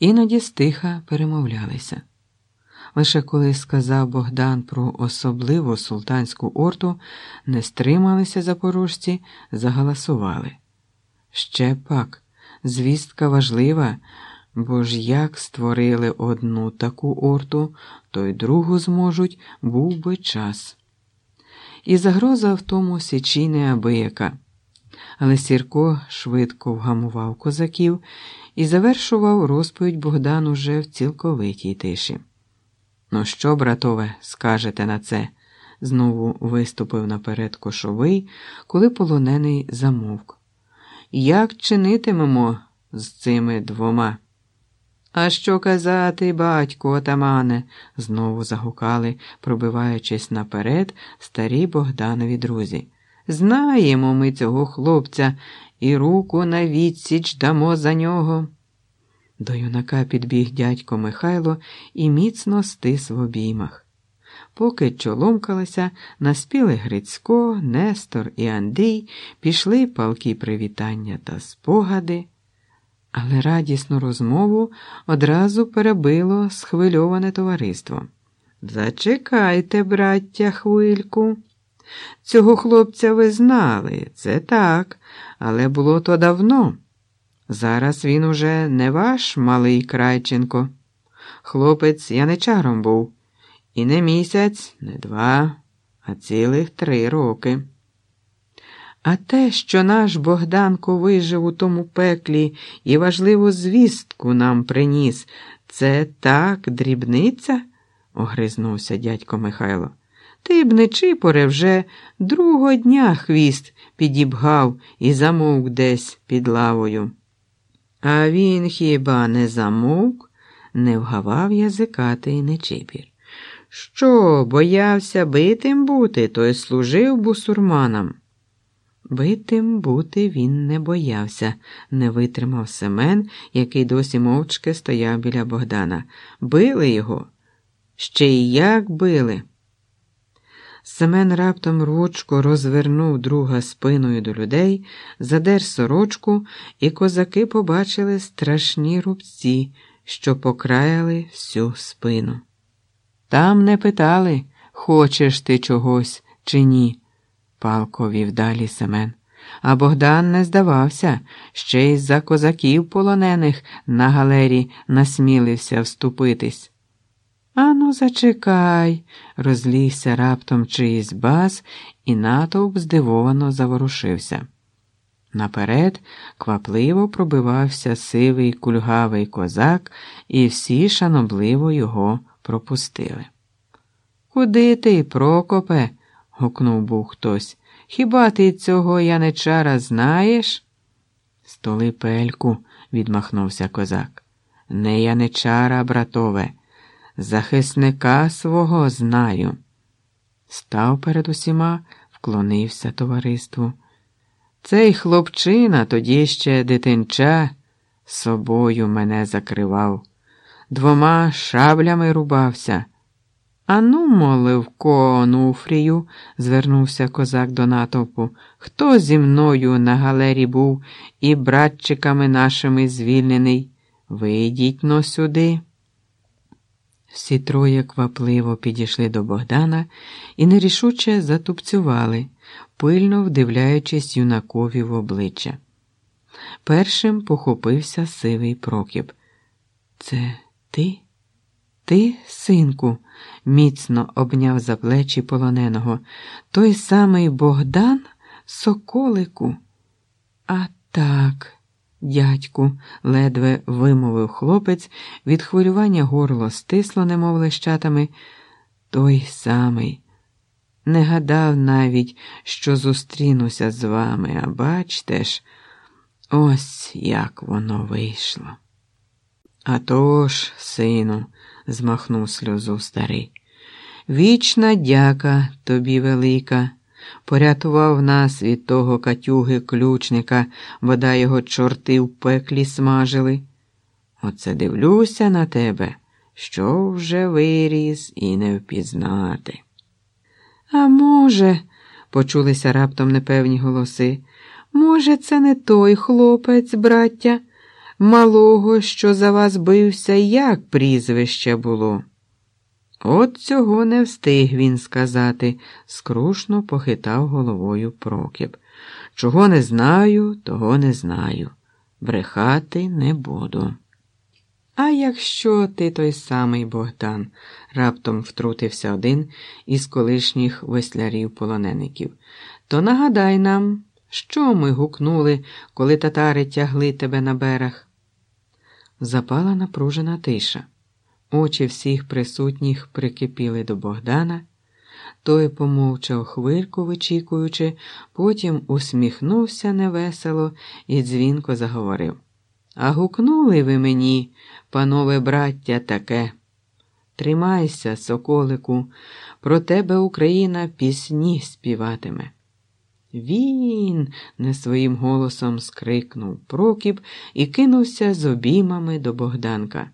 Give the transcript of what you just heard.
іноді стиха перемовлялися. Лише коли сказав Богдан про особливу султанську орту, не стрималися запорожці, загаласували. Ще пак, звістка важлива, бо ж як створили одну таку орту, то й другу зможуть, був би час. І загроза в тому січі неабияка. Але Сірко швидко вгамував козаків і завершував розповідь Богдан уже в цілковитій тиші. Ну що, братове, скажете на це? знову виступив наперед кошовий, коли полонений замовк. Як чинитимемо з цими двома? А що казати, батько, отамане? знову загукали, пробиваючись наперед старі Богданові друзі. Знаємо ми цього хлопця і руку на відсіч дамо за нього. До юнака підбіг дядько Михайло і міцно стис в обіймах. Поки чоломкалася, наспіли Грицько, Нестор і Андрій, пішли палки привітання та спогади, але радісну розмову одразу перебило схвильоване товариство. Зачекайте, браття, хвильку. Цього хлопця ви знали, це так, але було то давно. Зараз він уже не ваш малий Крайченко. Хлопець яничаром був. І не місяць, не два, а цілих три роки. А те, що наш Богданко вижив у тому пеклі і важливу звістку нам приніс, це так дрібниця? огризнувся дядько Михайло. Ти б не чипоре вже другого дня хвіст підібгав і замовк десь під лавою. А він хіба не замовк, не вгавав язикатий нечипір. Що, боявся битим бути, то й служив бусурманам. Битим бути він не боявся, не витримав Семен, який досі мовчки стояв біля Богдана. Били його. Ще й як били. Семен раптом ручко розвернув друга спиною до людей, задер сорочку, і козаки побачили страшні рубці, що покраяли всю спину. Там не питали, хочеш ти чогось чи ні, палко вів далі Семен. А Богдан не здавався, ще й за козаків полонених на галері насмілився вступитись. Ану, зачекай, розлігся раптом чиїсь бас, і натовп здивовано заворушився. Наперед квапливо пробивався сивий кульгавий козак, і всі шанобливо його пропустили. Куди ти, Прокопе? гукнув був хтось. Хіба ти цього яничара знаєш? Столи пельку, відмахнувся козак. Не яничара, братове, захисника свого знаю. Став перед усіма, вклонився товариству. Цей хлопчина тоді ще дитинча собою мене закривав двома шаблями рубався. Ану, моливко, Онуфрію, звернувся козак до натовпу, хто зі мною на галері був і братчиками нашими звільнений? Вийдіть но сюди. Всі троє квапливо підійшли до Богдана і нерішуче затупцювали, пильно вдивляючись юнакові в обличчя. Першим похопився сивий Прокіп. Це ти? Ти, синку, міцно обняв за плечі полоненого, той самий Богдан соколику. А так, дядьку, ледве вимовив хлопець, від хвилювання горло стисло, немов лещатами. Той самий. Не гадав навіть, що зустрінуся з вами, а бачте ж, ось як воно вийшло. «А тож, сину, змахнув сльозу старий, вічна дяка тобі велика. Порятував нас від того катюги ключника, бодай його чорти в пеклі смажили. Оце дивлюся на тебе, що вже виріс і не впізнати. А може, почулися раптом непевні голоси, може, це не той хлопець, браття. малого, що за вас бився, як прізвище було? От цього не встиг він сказати, скрушно похитав головою Прокіп. Чого не знаю, того не знаю. Брехати не буду. А якщо ти той самий Богдан, раптом втрутився один із колишніх веслярів полонеників, то нагадай нам, що ми гукнули, коли татари тягли тебе на берег. Запала напружена тиша. Очі всіх присутніх прикипіли до Богдана. Той помовчав хвильку, вичікуючи, потім усміхнувся невесело і дзвінко заговорив. А гукнули ви мені, панове браття, таке. Тримайся, соколику, про тебе Україна пісні співатиме. Він не своїм голосом скрикнув Прокіп і кинувся з обіймами до Богданка.